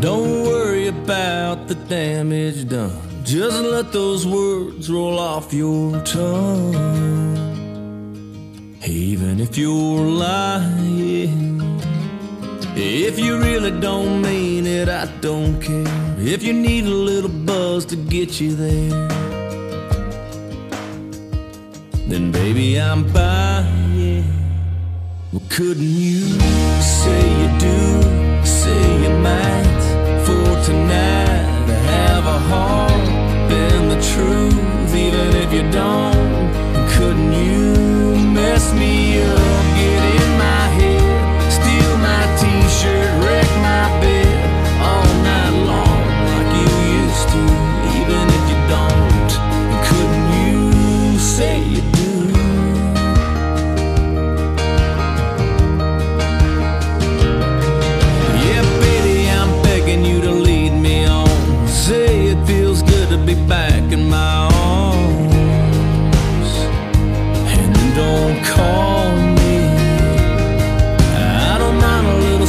Don't worry about the damage done. Just let those words roll off your tongue. Even if you're lying, if you really don't mean it, I don't care. If you need a little buzz to get you there, then baby, I'm buying. Well, couldn't you say you do?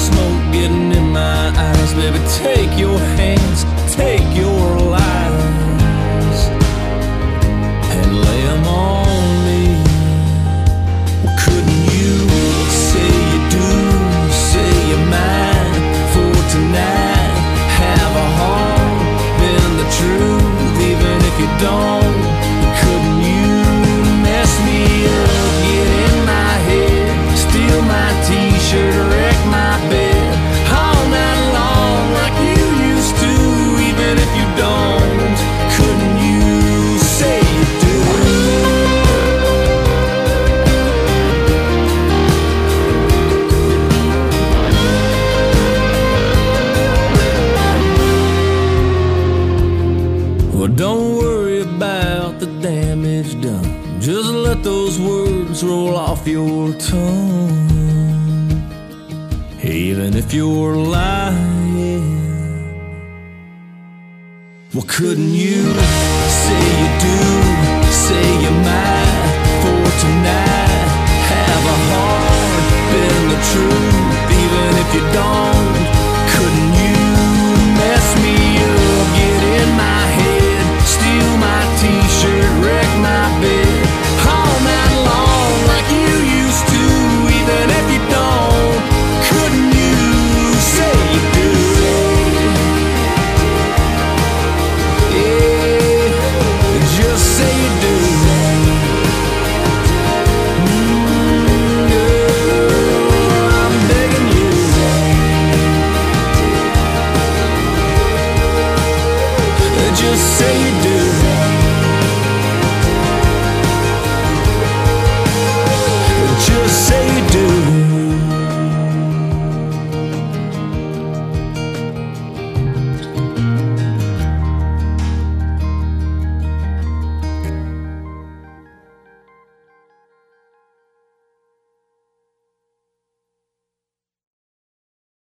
smoke getting in my eyes. Baby, take your hand done. Just let those words roll off your tongue. Even if you're lying, well, couldn't you say you do? just say you do.